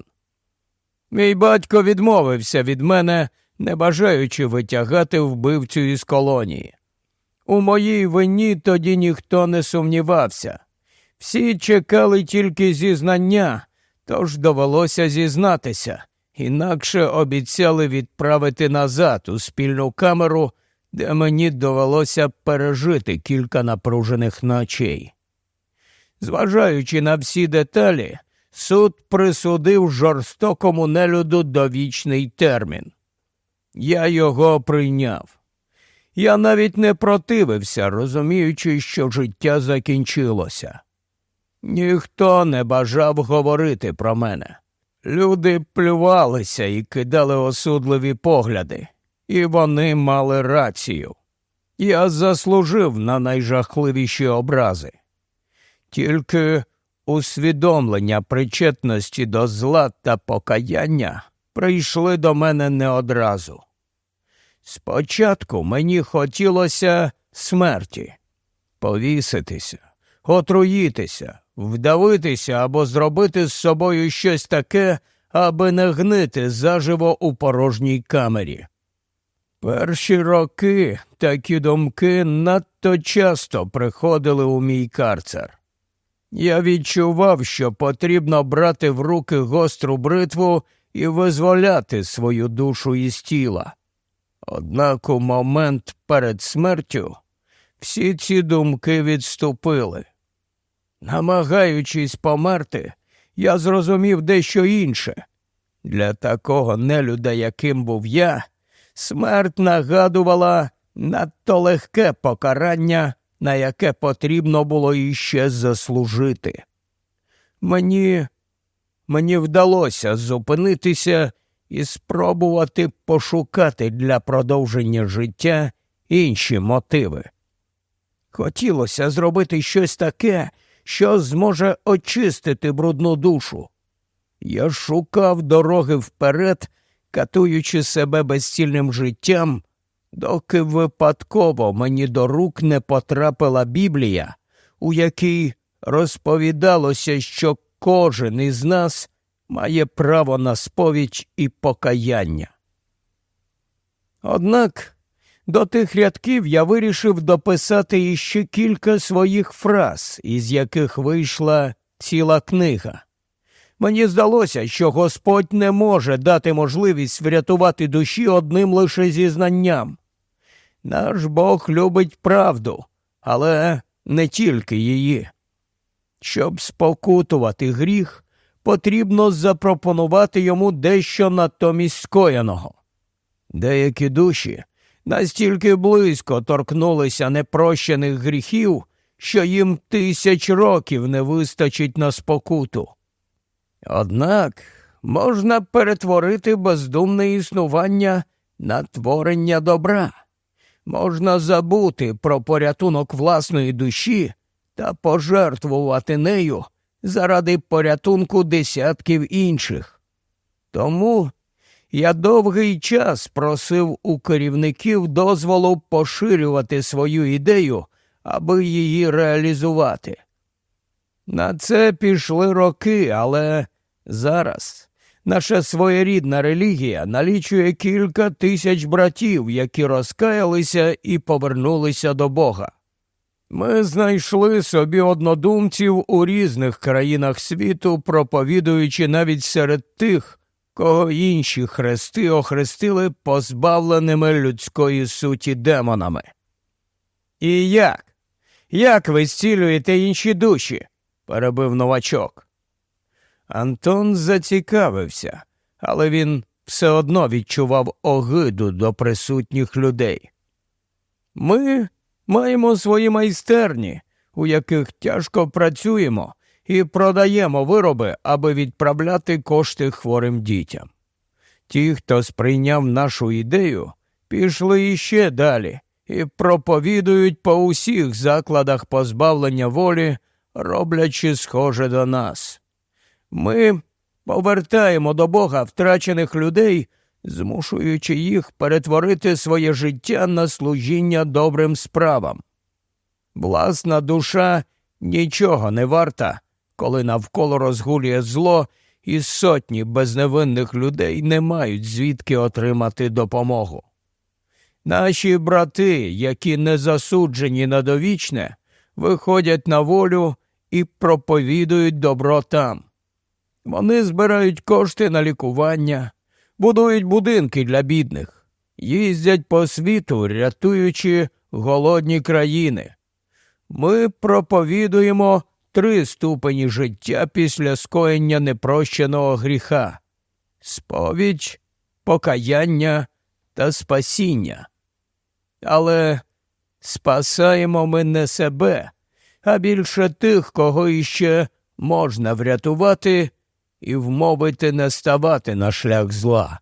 Мій батько відмовився від мене, не бажаючи витягати вбивцю із колонії. У моїй вині тоді ніхто не сумнівався. Всі чекали тільки зізнання, тож довелося зізнатися, інакше обіцяли відправити назад у спільну камеру, де мені довелося пережити кілька напружених ночей. Зважаючи на всі деталі, суд присудив жорстокому нелюду довічний термін. Я його прийняв. Я навіть не противився, розуміючи, що життя закінчилося. Ніхто не бажав говорити про мене. Люди плювалися і кидали осудливі погляди, і вони мали рацію. Я заслужив на найжахливіші образи. Тільки усвідомлення причетності до зла та покаяння прийшли до мене не одразу. Спочатку мені хотілося смерті, повіситися, отруїтися, вдавитися або зробити з собою щось таке, аби не гнити заживо у порожній камері. Перші роки такі думки надто часто приходили у мій карцер. Я відчував, що потрібно брати в руки гостру бритву і визволяти свою душу із тіла. Однак у момент перед смертю всі ці думки відступили. Намагаючись померти, я зрозумів дещо інше. Для такого нелюда, яким був я, смерть нагадувала надто легке покарання, на яке потрібно було іще заслужити. Мені мені вдалося зупинитися і спробувати пошукати для продовження життя інші мотиви. Хотілося зробити щось таке, що зможе очистити брудну душу. Я шукав дороги вперед, катуючи себе безцільним життям, доки випадково мені до рук не потрапила Біблія, у якій розповідалося, що кожен із нас має право на сповідь і покаяння. Однак до тих рядків я вирішив дописати іще кілька своїх фраз, із яких вийшла ціла книга. Мені здалося, що Господь не може дати можливість врятувати душі одним лише зізнанням. Наш Бог любить правду, але не тільки її. Щоб спокутувати гріх, потрібно запропонувати йому дещо натомість скоєного. Деякі душі настільки близько торкнулися непрощених гріхів, що їм тисяч років не вистачить на спокуту. Однак можна перетворити бездумне існування на творення добра, можна забути про порятунок власної душі та пожертвувати нею заради порятунку десятків інших. Тому я довгий час просив у керівників дозволу поширювати свою ідею, аби її реалізувати. На це пішли роки, але зараз наша своєрідна релігія налічує кілька тисяч братів, які розкаялися і повернулися до Бога. Ми знайшли собі однодумців у різних країнах світу, проповідуючи навіть серед тих, кого інші хрести охрестили позбавленими людської суті демонами. І як? Як ви зцілюєте інші душі? перебив новачок. Антон зацікавився, але він все одно відчував огиду до присутніх людей. Ми маємо свої майстерні, у яких тяжко працюємо, і продаємо вироби, аби відправляти кошти хворим дітям. Ті, хто сприйняв нашу ідею, пішли іще далі і проповідують по усіх закладах позбавлення волі, роблячи схоже до нас. Ми повертаємо до Бога втрачених людей, змушуючи їх перетворити своє життя на служіння добрим справам. Власна душа нічого не варта, коли навколо розгулює зло, і сотні безневинних людей не мають звідки отримати допомогу. Наші брати, які не засуджені на довічне, виходять на волю і проповідують добро там. Вони збирають кошти на лікування, будують будинки для бідних, їздять по світу, рятуючи голодні країни. Ми проповідуємо три ступені життя після скоєння непрощеного гріха сповідь, покаяння та спасіння. Але спасаємо ми не себе, а більше тих, кого іще можна врятувати і вмовити не ставати на шлях зла.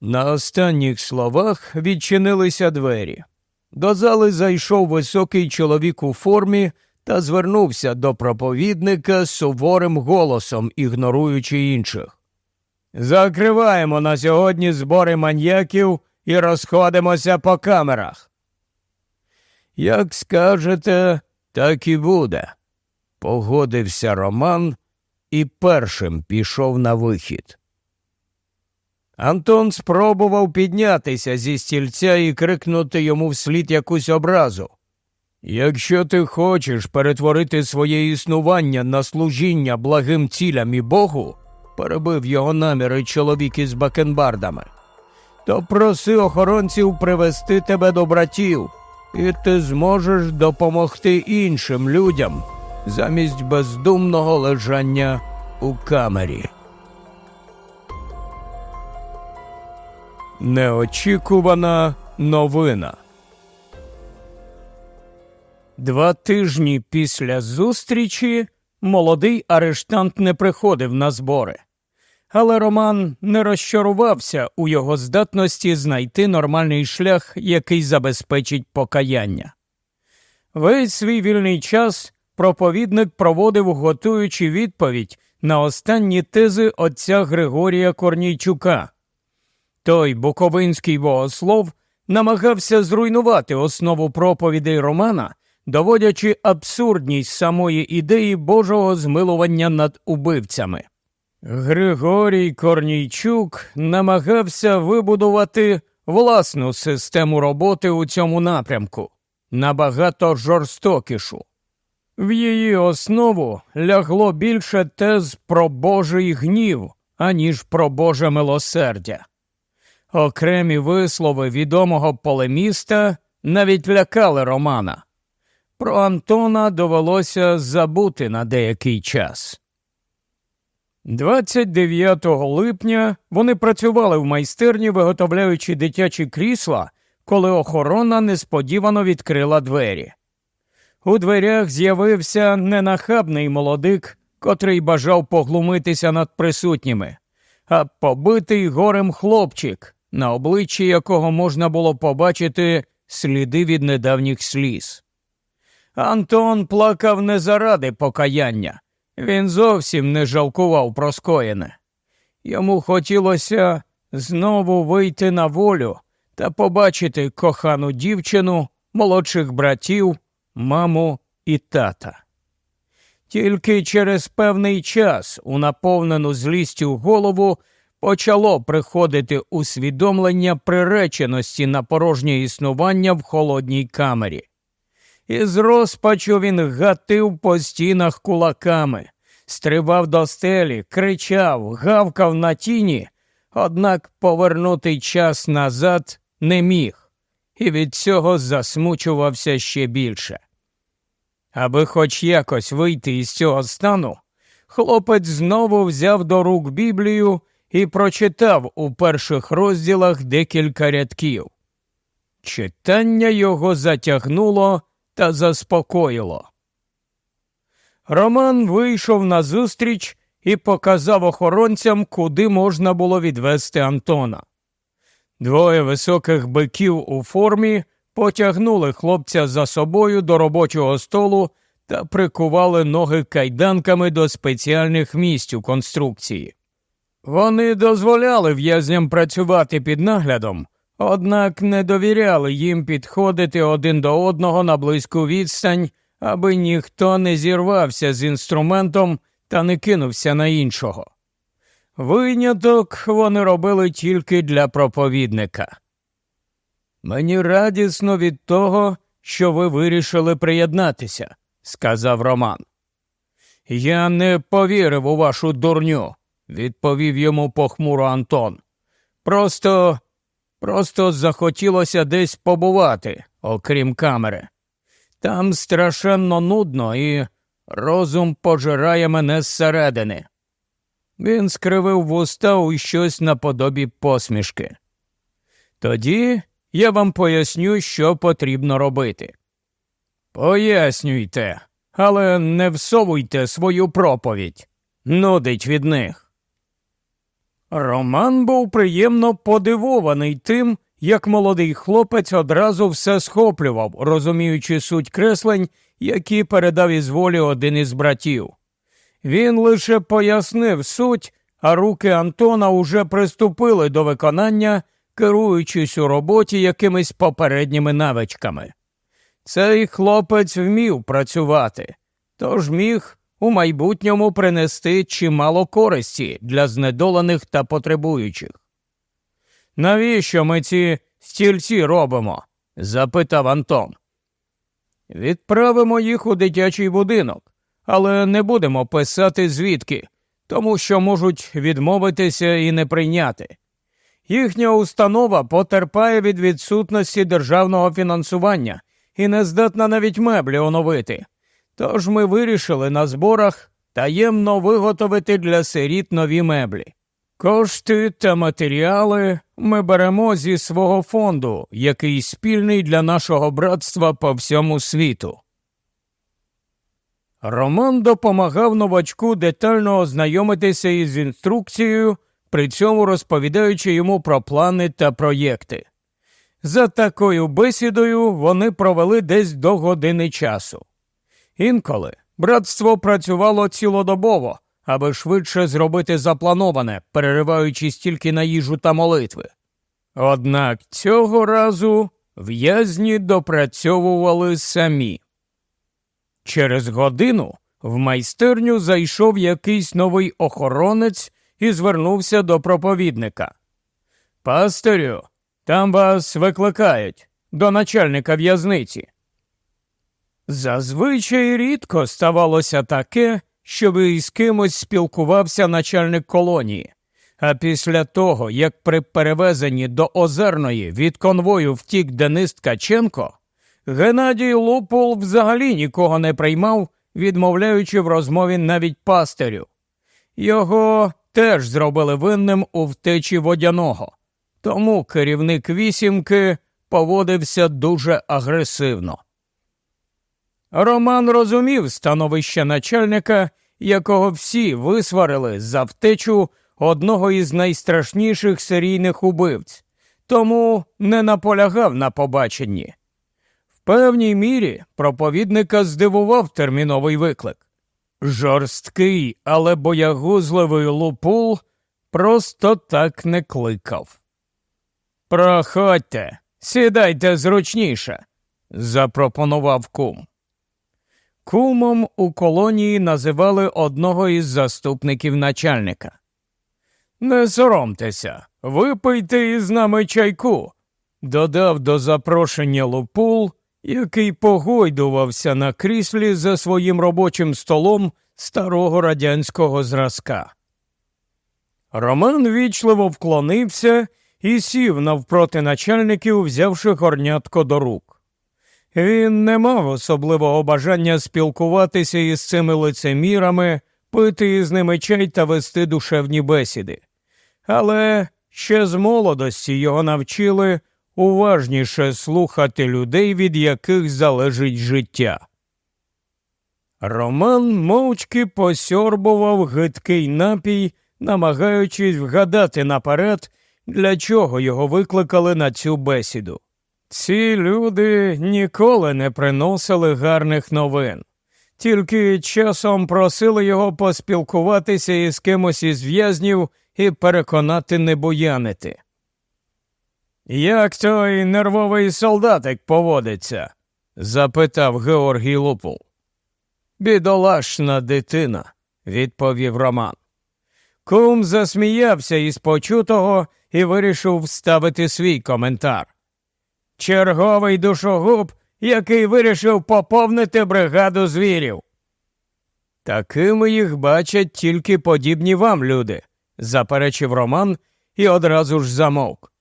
На останніх словах відчинилися двері. До зали зайшов високий чоловік у формі та звернувся до проповідника суворим голосом, ігноруючи інших. Закриваємо на сьогодні збори маньяків і розходимося по камерах. Як скажете, так і буде, погодився Роман і першим пішов на вихід. Антон спробував піднятися зі стільця і крикнути йому вслід якусь образу. Якщо ти хочеш перетворити своє існування на служіння благим цілям і Богу, перебив його наміри чоловік із бакенбардами, то проси охоронців привести тебе до братів, і ти зможеш допомогти іншим людям замість бездумного лежання у камері. Неочікувана новина. Два тижні після зустрічі молодий арештант не приходив на збори. але Роман не розчарувався у його здатності знайти нормальний шлях, який забезпечить покаяння. Весь свій вільний час проповідник проводив, готуючи відповідь на останні тези отця Григорія Корнійчука. Той буковинський богослов намагався зруйнувати основу проповідей Романа, доводячи абсурдність самої ідеї Божого змилування над убивцями. Григорій Корнійчук намагався вибудувати власну систему роботи у цьому напрямку, набагато жорстокішу. В її основу лягло більше тез про Божий гнів, аніж про Боже милосердя. Окремі вислови відомого полеміста навіть лякали Романа. Про Антона довелося забути на деякий час. 29 липня вони працювали в майстерні, виготовляючи дитячі крісла, коли охорона несподівано відкрила двері. У дверях з'явився ненахабний молодик, котрий бажав поглумитися над присутніми, а побитий горем хлопчик, на обличчі якого можна було побачити сліди від недавніх сліз. Антон плакав не заради покаяння, він зовсім не жалкував про скоєне. Йому хотілося знову вийти на волю та побачити кохану дівчину, молодших братів, маму і тата. Тільки через певний час у наповнену злістю голову почало приходити усвідомлення приреченості на порожнє існування в холодній камері. Із розпачу він гатив по стінах кулаками, стрибав до стелі, кричав, гавкав на тіні, однак повернути час назад не міг, і від цього засмучувався ще більше. Аби хоч якось вийти із цього стану, хлопець знову взяв до рук Біблію і прочитав у перших розділах декілька рядків. Читання його затягнуло та заспокоїло. Роман вийшов на зустріч і показав охоронцям, куди можна було відвести Антона. Двоє високих биків у формі потягнули хлопця за собою до робочого столу та прикували ноги кайданками до спеціальних місць у конструкції. Вони дозволяли в'язням працювати під наглядом, однак не довіряли їм підходити один до одного на близьку відстань, аби ніхто не зірвався з інструментом та не кинувся на іншого. Виняток вони робили тільки для проповідника. Мені радісно від того, що ви вирішили приєднатися, сказав Роман. Я не повірив у вашу дурню, відповів йому похмуро Антон. Просто, просто захотілося десь побувати, окрім камери. Там страшенно нудно і розум пожирає мене зсередини. Він скривив вуста у щось наподобі посмішки. Тоді я вам поясню, що потрібно робити. Пояснюйте, але не всовуйте свою проповідь, нудить від них. Роман був приємно подивований тим, як молодий хлопець одразу все схоплював, розуміючи суть креслень, які передав із волі один із братів. Він лише пояснив суть, а руки Антона уже приступили до виконання, керуючись у роботі якимись попередніми навичками. Цей хлопець вмів працювати, тож міг у майбутньому принести чимало користі для знедолених та потребуючих. Навіщо ми ці стільці робимо? запитав Антон. Відправимо їх у дитячий будинок, але не будемо писати звідки, тому що можуть відмовитися і не прийняти. Їхня установа потерпає від відсутності державного фінансування і не здатна навіть меблі оновити. Тож ми вирішили на зборах таємно виготовити для сиріт нові меблі. Кошти та матеріали ми беремо зі свого фонду, який спільний для нашого братства по всьому світу. Роман допомагав новачку детально ознайомитися із інструкцією, при цьому розповідаючи йому про плани та проєкти. За такою бесідою вони провели десь до години часу. Інколи братство працювало цілодобово, аби швидше зробити заплановане, перериваючись тільки на їжу та молитви. Однак цього разу в'язні допрацьовували самі. Через годину в майстерню зайшов якийсь новий охоронець і звернувся до проповідника. Пастирю, там вас викликають до начальника в'язниці. Зазвичай рідко ставалося таке, щоб із кимось спілкувався начальник колонії. А після того, як при перевезенні до Озерної від конвою втік Денис Ткаченко, Геннадій Лупул взагалі нікого не приймав, відмовляючи в розмові навіть пастирю. Його теж зробили винним у втечі водяного, тому керівник вісімки поводився дуже агресивно. Роман розумів становище начальника, якого всі висварили за втечу одного із найстрашніших серійних убивць, тому не наполягав на побаченні. Певній мірі проповідника здивував терміновий виклик. Жорсткий, але боягузливий лупул просто так не кликав. Проходьте, сідайте зручніше, запропонував кум. Кумом у колонії називали одного із заступників начальника. Не соромтеся, випийте із нами чайку, додав до запрошення Лупул, який погойдувався на кріслі за своїм робочим столом старого радянського зразка. Роман вічливо вклонився і сів навпроти начальників, взявши горнятко до рук. Він не мав особливого бажання спілкуватися із цими лицемірами, пити із ними чай та вести душевні бесіди. Але ще з молодості його навчили уважніше слухати людей, від яких залежить життя. Роман мовчки посьорбував гидкий напій, намагаючись вгадати наперед, для чого його викликали на цю бесіду. Ці люди ніколи не приносили гарних новин, тільки часом просили його поспілкуватися із кимось із в'язнів і переконати не буянити. Як той нервовий солдатик поводиться? запитав Георгій Лупул. Бідолашна дитина, відповів Роман. Кум засміявся із почутого і вирішив вставити свій коментар. Черговий душогуб, який вирішив поповнити бригаду звірів. Такими їх бачать тільки подібні вам люди, заперечив Роман і одразу ж замовк.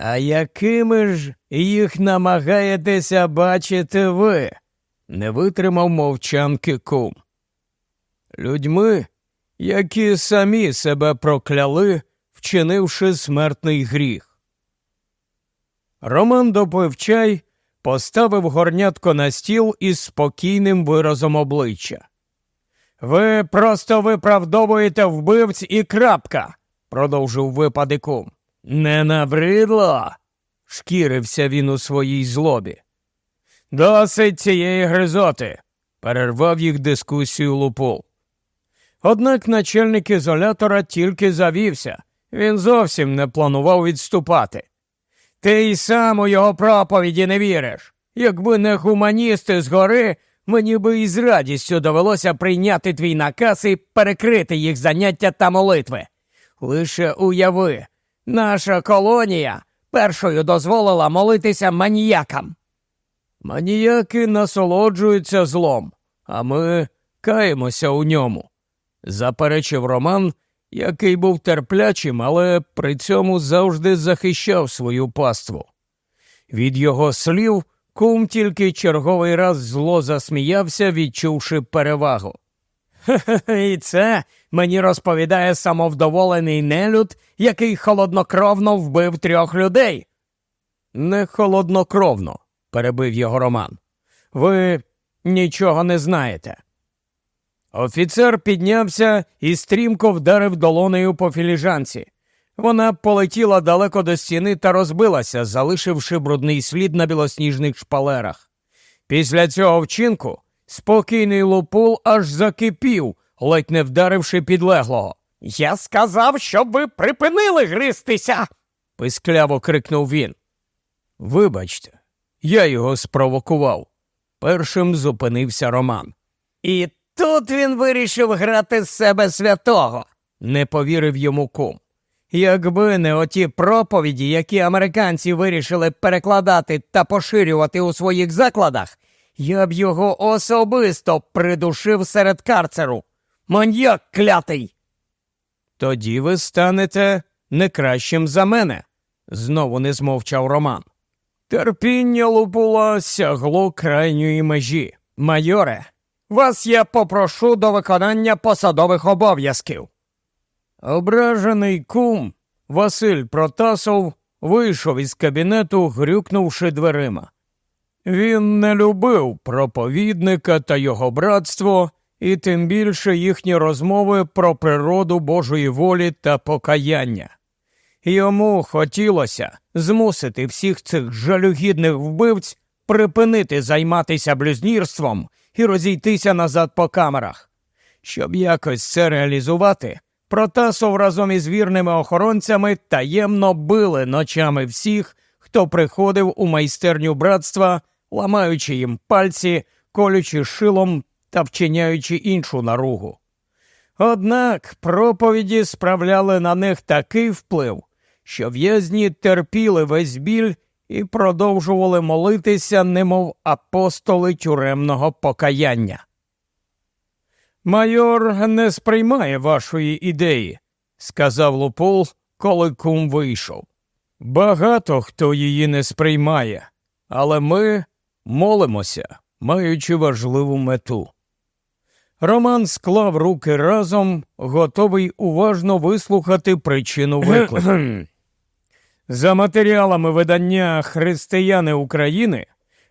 А якими ж їх намагаєтеся бачити ви? не витримав мовчанки кум. Людьми, які самі себе прокляли, вчинивши смертний гріх. Роман допив чай, поставив горнятко на стіл із спокійним виразом обличчя. Ви просто виправдовуєте вбивць і крапка, продовжив випадиком. Не набридло, шкірився він у своїй злобі. Досить цієї гризоти, перервав їх дискусію Лупул. Однак начальник ізолятора тільки завівся, він зовсім не планував відступати. Ти й сам у його проповіді не віриш. Якби не гуманісти згори, мені би із радістю довелося прийняти твій наказ і перекрити їх заняття та молитви. Лише уяви, наша колонія першою дозволила молитися маніякам. Маніяки насолоджуються злом, а ми каємося у ньому, заперечив Роман, який був терплячим, але при цьому завжди захищав свою паству. Від його слів кум тільки черговий раз зло засміявся, відчувши перевагу. Хе-хе, і це мені розповідає самовдоволений нелюд, який холоднокровно вбив трьох людей. Не холоднокровно, перебив його Роман. Ви нічого не знаєте. Офіцер піднявся і стрімко вдарив долонею по філіжанці. Вона полетіла далеко до стіни та розбилася, залишивши брудний слід на білосніжних шпалерах. Після цього вчинку спокійний лупул аж закипів, ледь не вдаривши підлеглого. Я сказав, щоб ви припинили гристися. пискляво крикнув він. Вибачте, я його спровокував. Першим зупинився Роман. І тут він вирішив грати з себе святого. Не повірив йому кум. Якби не оті проповіді, які американці вирішили перекладати та поширювати у своїх закладах, я б його особисто придушив серед карцеру. Маньяк клятий. Тоді ви станете не кращим за мене, знову не змовчав Роман. Терпіння лупула сягло крайньої межі. Майоре, вас я попрошу до виконання посадових обов'язків. Ображений кум Василь Протасов вийшов із кабінету, грюкнувши дверима. Він не любив проповідника та його братство, і тим більше їхні розмови про природу Божої волі та покаяння. Йому хотілося змусити всіх цих жалюгідних вбивць припинити займатися блюзнірством і розійтися назад по камерах. Щоб якось це реалізувати, Протасов разом із вірними охоронцями таємно били ночами всіх, хто приходив у майстерню братства, ламаючи їм пальці, колючи шилом та вчиняючи іншу наругу. Однак проповіді справляли на них такий вплив, що в'язні терпіли весь біль і продовжували молитися, немов апостоли тюремного покаяння. Майор не сприймає вашої ідеї, сказав Лупул, коли кум вийшов. Багато хто її не сприймає, але ми молимося, маючи важливу мету. Роман склав руки разом, готовий уважно вислухати причину виклику. За матеріалами видання Християни України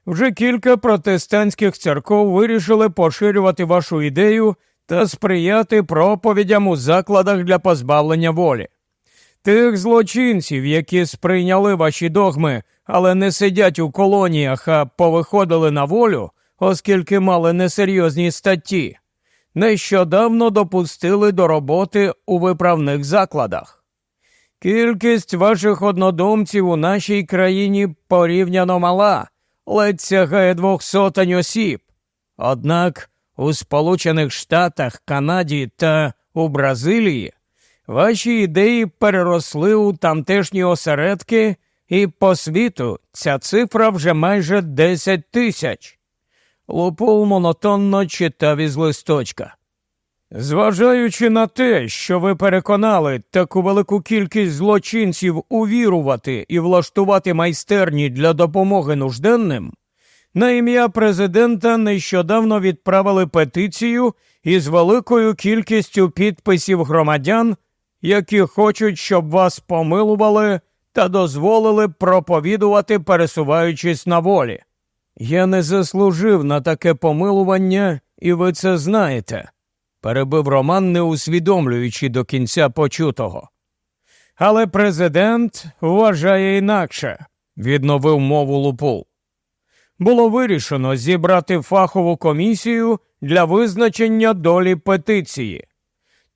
вже кілька протестантських церков вирішили поширювати вашу ідею та сприяти проповідям у закладах для позбавлення волі. Тих злочинців, які сприйняли ваші догми, але не сидять у колоніях, а повиходили на волю, оскільки мали несерйозні статті, нещодавно допустили до роботи у виправних закладах. Кількість ваших однодумців у нашій країні порівняно мала, ледь сягає двох сотень осіб. Однак у Сполучених Штатах, Канаді та у Бразилії ваші ідеї переросли у тамтешні осередки, і по світу ця цифра вже майже 10 тисяч. Лупул монотонно читав із листочка. Зважаючи на те, що ви переконали таку велику кількість злочинців увірувати і влаштувати майстерні для допомоги нужденним, на ім'я президента нещодавно відправили петицію із великою кількістю підписів громадян, які хочуть, щоб вас помилували та дозволили проповідувати, пересуваючись на волі. Я не заслужив на таке помилування, і ви це знаєте перебив Роман, не усвідомлюючи до кінця почутого. Але президент вважає інакше, відновив мову Лупул. Було вирішено зібрати фахову комісію для визначення долі петиції.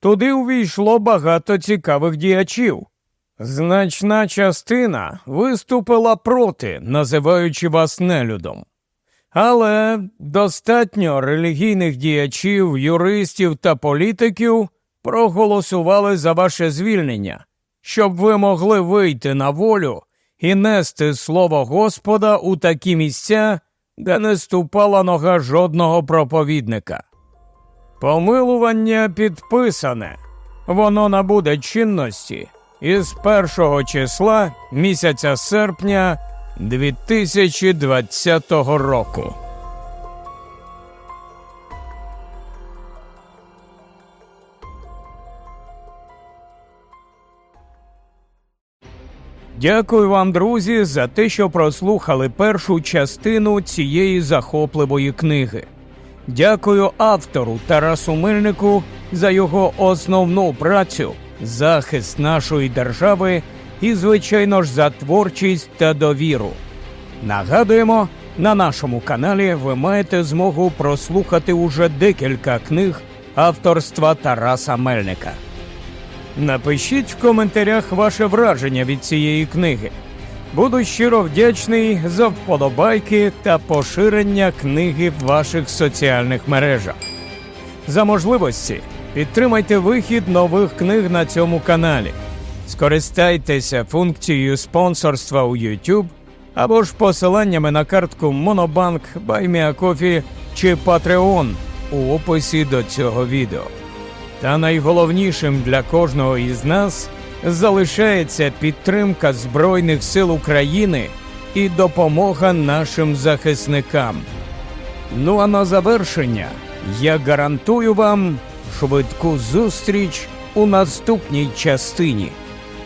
Туди увійшло багато цікавих діячів. Значна частина виступила проти, називаючи вас нелюдом. Але достатньо релігійних діячів, юристів та політиків проголосували за ваше звільнення, щоб ви могли вийти на волю і нести слово Господа у такі місця, де не ступала нога жодного проповідника. Помилування підписане, воно набуде чинності із першого числа місяця серпня. 2020 року. Дякую вам, друзі, за те, що прослухали першу частину цієї захопливої книги. Дякую автору Тарасу Мильнику за його основну працю, захист нашої держави і, звичайно ж, за творчість та довіру. Нагадуємо, на нашому каналі ви маєте змогу прослухати уже декілька книг авторства Тараса Мельника. Напишіть в коментарях ваше враження від цієї книги. Буду щиро вдячний за вподобайки та поширення книги в ваших соціальних мережах. За можливості підтримайте вихід нових книг на цьому каналі. Скористайтеся функцією спонсорства у YouTube або ж посиланнями на картку Monobank, BuyMeACoffee чи Patreon у описі до цього відео. Та найголовнішим для кожного із нас залишається підтримка Збройних сил України і допомога нашим захисникам. Ну а на завершення я гарантую вам швидку зустріч у наступній частині.